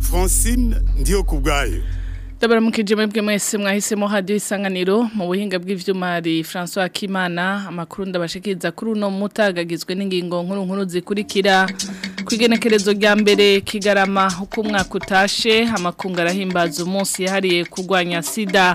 alphonsine ndiyo ku bwayo ndabaramukije mwebwe mwese mwahisemo hadiyo isanganiro mu buhinga bw'ibyuma ari francois Kimana amakuru ndabashikiriza kuri uno mutagagizwe n'ingingo nkuru nkuru zikurikira igenekerezo rya mbere kigarama uko umwaka utashe amakungu arahimbaza umunsi yahariye kurwanya sida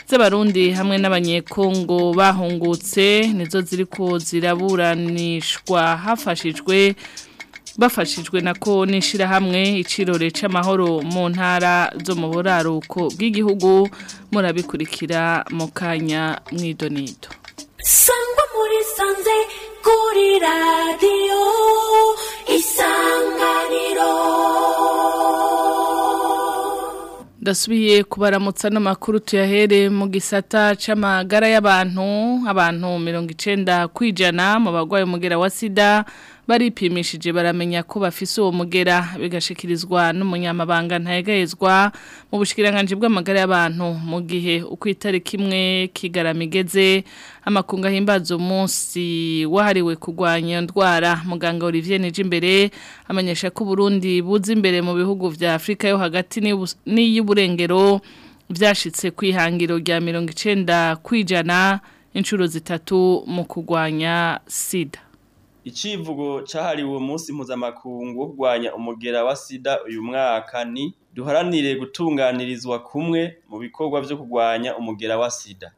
z'abarundi hamwe n'abanyekongo bahungutse nizo ziri ko ziraburanishwa hafashijwe bafashijwe na nako n'ishyirahamwe icirore cy'amahoro mu ntara zo mu buraruko bw'igihugu murabikurikira mu kanya mwidonido sangwa muri sanze kuri radiyo isanganiro ndasubiye kubaramutsa n'amakuru tuyahereye mu gisata cy’amagara y'abantu abantu mirongo icenda ku mu bagwaye mugera wa sida baripimishije baramenya ko bafise uwo mugera bigashikirizwa n'umunyamabanga ntayegayezwa mu bushikiranganje bw'amagara y'abantu mu gihe uko kimwe kigaramigeze kigarama igeze amakunga himbaza umunsi wahariwe kugwanya ndwara muganga Olivier Nijimbere amenyesha ko Burundi buzi imbere mu bihugu vya Afrika yo hagati n'iy'uburengero byashitse kwihangiro rya 90 kwijana inshuro zitatu mu kugwanya sida icivugo cahariwe umunsi mpuzamakungu wo kurwanya umugera wa sida uyu mwaka ni duharanire gutunganirizwa kumwe mu bikorwa vyo kurwanya umugera wa sida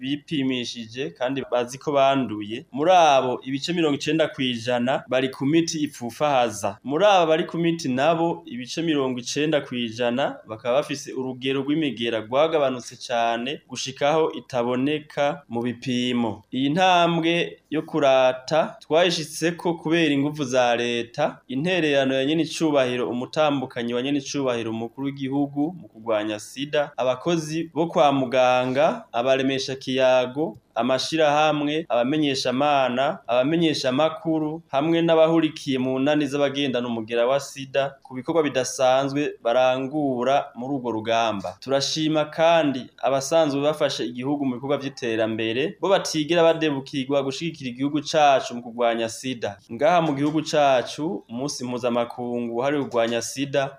bipimishije kandi bazi ko banduye muri abo ibice mirongo icyenda ku ijana bari ku miti ipfufahaza muri abo bari ku miti nabo ibice mirongo icenda kw'ijana bakaba bafise urugero rw'imigera rwagabanutse cyane gushikaho itaboneka mu bipimo iyi ntambwe yo kurata ko kubera ingufu za leta intererano ya nyene umutambukanyi wa nyene mukuru w'igihugu mu kurwanya sida abakozi bo kwa muganga abaremesha ikiyago amashirahamwe abamenyeshamana abamenyeshamakuru hamwe n'abahurikiye mu nani z'abagendana umugera wa sida ku bikorwa bidasanzwe barangura muri urwo rugamba turashima kandi abasanzwe bafashe igihugu mu bikorwa by'iterambere bo batigira badebukirwa gushigikira igihugu cacu mu kurwanya sida ngaha mu gihugu cacu umunsi mpuzamakungu wahariwe kurwanya sida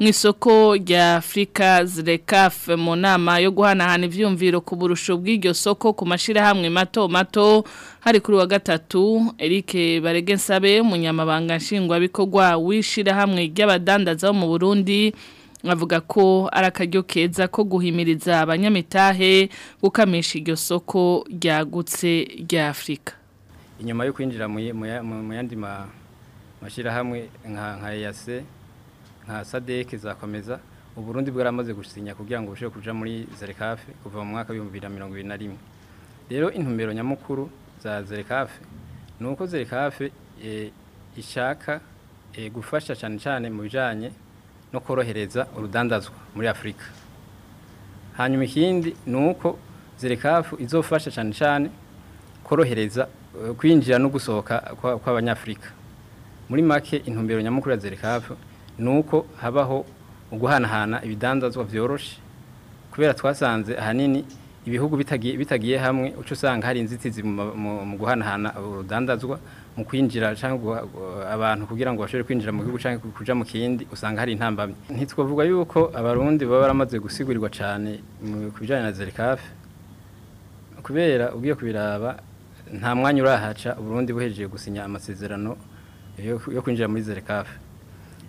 mu isoko rya Africa Zrekaf mu nama yo guhanahana ivyumviro ku burusho bw'iryo soko ku mashira hamwe mato mato hari kuri wa gatatu Eric Baregensabe umunyamabanga nshingwa bikorwa wishira hamwe ry'abadandaza mu Burundi avuga ko ari keza ko guhimiriza abanyamitahe gukamisha iryo soko ryagutse rya afurika inyuma yo kwinjira mu yandi mashyirahamwe nka yase nka sadeke zakomeza u Burundi bwaramaze gusinya kugira ngo busheho kuja muri zerekafe kuva mu mwaka w'ibihumbi bibiri mirongo ibiri na rimwe rero intumero nyamukuru za zerekafe ni uko zerekafe eh, ishaka eh, gufasha cyane cyane mu bijyanye no korohereza urudandazwa muri afurika hanyuma ikindi ni uko zerekafu izofasha cyane cyane korohereza eh, kwinjira no gusohoka kw'abanyafurika muri make intumbero nyamukuru ya zerekafu ni uko habaho uguhanahana ibidandazwa byoroshye kubera twasanze ahanini ibihugu bitagiye hamwe uca usanga hari inzitizi mu guhanahana urudandazwa mu kwinjira cyangwa abantu kugira ngo bashobore kwinjira mu gihugu cyangwa kujya mu kindi usanga hari intambamyi ntitwavuga yuko abarundi baba baramaze gusigurwa cyane ku bijyanye na zerikafe kubera ugiye kubiraba nta mwanya urahaca burundi buhejeje gusinya amasezerano yo kwinjira muri zerikafe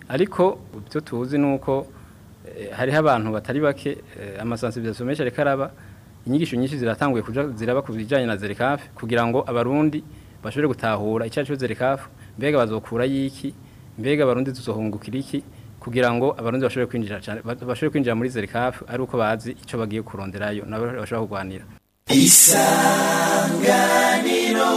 ariko ibyo tuzi ni uko eh, hariho abantu batari bake eh, amasansibizasiyo menshi ariko araba inyigisho nyinshi ziratanguye ziraba ku bijyanye na zerekafu kugira ngo abarundi bashobore gutahura icyaha cyo zerekafu mbega bazokura y'iki mbega abarundi tuzohungukira iki kugira ngo abarundi bashobore kwinjira cyane bashobore kwinjira muri zerekafu ari uko bazi icyo bagiye kuronderayo nabo bashobora kurwanira isanganiro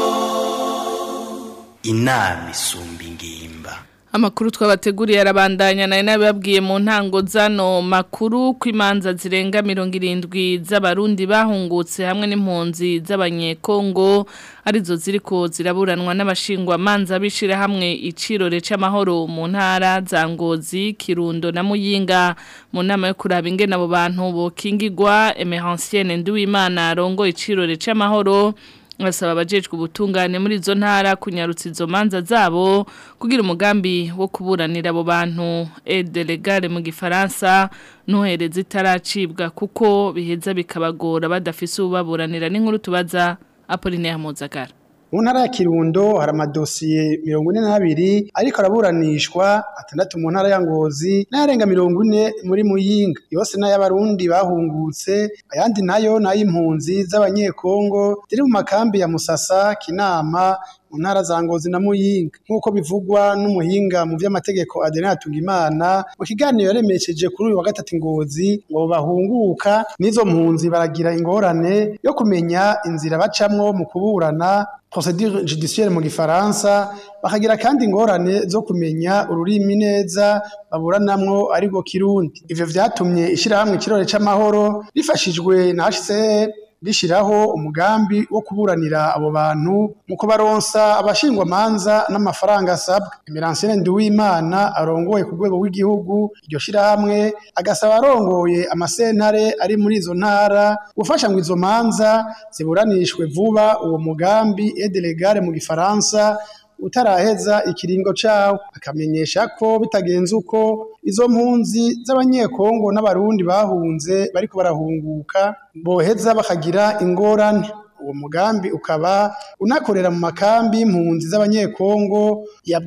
inama isumba ingimba amakuru twabateguriye arabandanya nayo nabibabwiye mu ntango zano makuru kw’imanza zirenga mirongo irindwi z'abarundi bahungutse hamwe n'impunzi z'abanyekongo arizo ziri ko ziraburanwa n'abashingwa amanza bishira hamwe icirore c'amahoro mu ntara za Ngozi Kirundo na Muyinga mu nama yo kuraba ingene abo bantu bokingirwa Emeransienne Nduwimana arongo icirore c'amahoro basaba abajejwe ubutungane muri zo ntara kunyarutsa izo manza zabo kugira umugambi wo kuburanira abo bantu edelegare mu gifaransa ntuhereze itaracibwa kuko biheza bikabagora badafise ububaburanira n'inkuru tubaza Apollinaire Muzagara mu ya kirundo hari amadosiye mirongo ine n'abiri ariko araburanishwa atandatu mu ntara ya ngozi n'ayarenga mirongo ine muri muyinga yose n'ay'abarundi bahungutse ayandi nayo n'ay'impunzi z'abanyekongo ziri mu makambi ya musasa kinama mu ntara za Ngozi na Muyinga nk'uko bivugwa n'umuhinga mu by'amategeko Adeline imana mu kiganiro yaremesheje kuri uyu wa gatatu Ngozi ngo bahunguka n'izo mpunzi baragira ingorane yo kumenya inzira bacamo mu kuburana procedure judiciaire mu gifaransa bakagira kandi ingorane zo kumenya ururimi neza baburanamo ariko kirundi ivyo byatumye ishyirahamwe kirore cy’amahoro rifashijwe na HCR rishyiraho umugambi wo kuburanira abo bantu mu kubaronsa abashingwa manza n'amafaranga asabwa Emeransiyene Nduwimana arongoye ku rwego rw'igihugu iryo shyirahamwe agasaba arongoye amasentare ari muri izo ntara gufasha ngo izo manza ziburanishwe vuba uwo mugambi edelegare mu gifaransa utaraheza ikiringo cawo akamenyesha ko bitagenze uko izo mpunzi z'abanyekongo n'abarundi bahunze bariko barahunguka boheza bakagira ingorane uwo mugambi ukaba unakorera mu makambi y'impunzi z'abanyekongo ya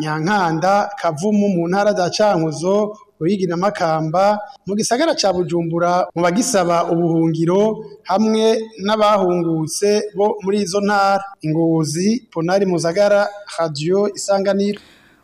Nyankanda Kavumu mu ntara za Cankuzo Ruyigi na Makamba mu gisagara ca Bujumbura mu bagisaba ubuhungiro hamwe n'abahungutse bo muri izo ntara Ingozi Ponari Muzagara Radio Isanganiro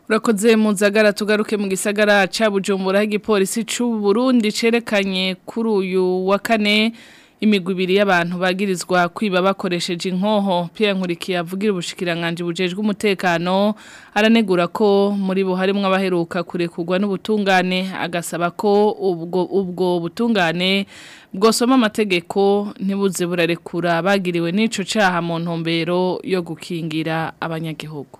Urakoze mu tugaruke mu gisagara ca Bujumbura igipolisi c'u Burundi cerekanye kuri uyu wa kane imigwi ibiri y'abantu bagirizwa kwiba bakoresheje inkoho Pierre Nkurikiye avugira ubushikiranganje bujejwe umutekano aranegura ko muri bo harimo abaheruka kurekurwa n'ubutungane agasaba ko ubwo ubwo butungane bwosoma amategeko ntibuze burarekura bagiriwe n'ico caha mu ntumbero yo gukingira abanyagihugu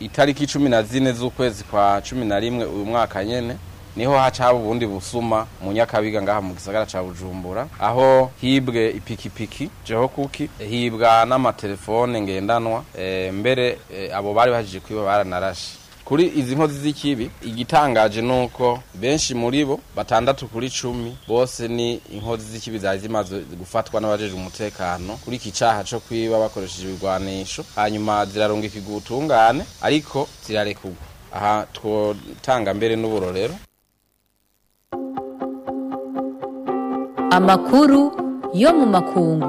itariki cumi na zine z'ukwezi kwa cumi na rimwe uyu mwaka nyine niho haca ubundi busuma mu nyakabiga ngaha mu gisagara ca bujumbura aho hibwe ipikipiki jeho kuki hibwa n'amatelefone ngendanwa eh, mbere eh, abo bari bahajije kwiba baranarashe kuri izi nkozi z'ikibi igitangaje nuko benshi muri bo batandatu kuri cumi bose ni inkozi z'ikibi zari zimaze gufatwa n'abajeje umutekano kuri iki cyaha cyo kwiba bakoresheje ibigwanisho hanyuma zirarungika igutungane ariko zirarekurwa aha twotanga mbere n'uburorero amakuru yo mu makungu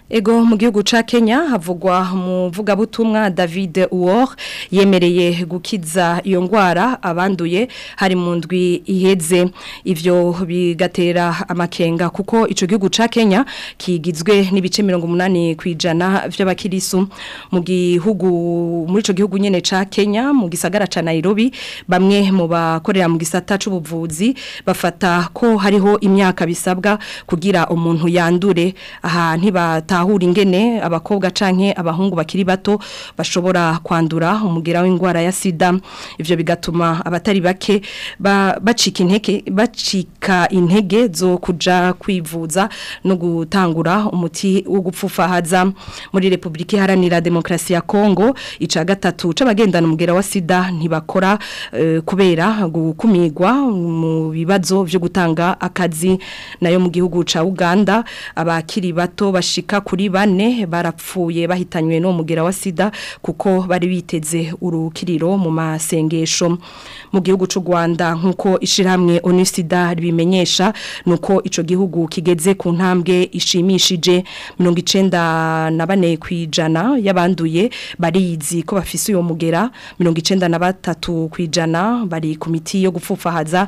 Ego mu gihugu ca Kenya havugwa mu vugabutumwa David Uor yemereye gukiza iyo ngwara abanduye hari mu ndwi iheze ivyo bigatera amakenga kuko ico gihugu ca Kenya kigizwe n'ibice 80 kwijana vy'abakirisu mu gihugu muri ico gihugu nyene ca Kenya mu gisagara ca Nairobi bamwe mu bakorera mu gisata c'ubuvuzi bafata ko hariho imyaka bisabwa kugira umuntu yandure aha ntibata gutahura ingene abakobwa canke abahungu bakiri bato bashobora kwandura umugera w'ingwara ya sida ivyo bigatuma abatari bake bacika intege bacika intege zo kuja kwivuza no gutangura umuti wo gupfufahaza muri Republika Iharanira Demokrasi ya Congo ica gatatu c'abagendana umugera wa sida ntibakora eh, kubera gukumigwa mu bibazo byo gutanga akazi nayo mu gihugu ca Uganda abakiri bato bashika kuri bane barapfuye bahitanywe no mugera wa sida kuko bari biteze urukiriro mu masengesho mu gihugu cy'u Rwanda nkuko ishiramwe onisida ribimenyesha nuko ico gihugu kigeze ku ntambwe ishimishije 94 kwijana yabanduye bariyizi ko bafise uyo mugera 93 kwijana bari komiti yo gupfufahaza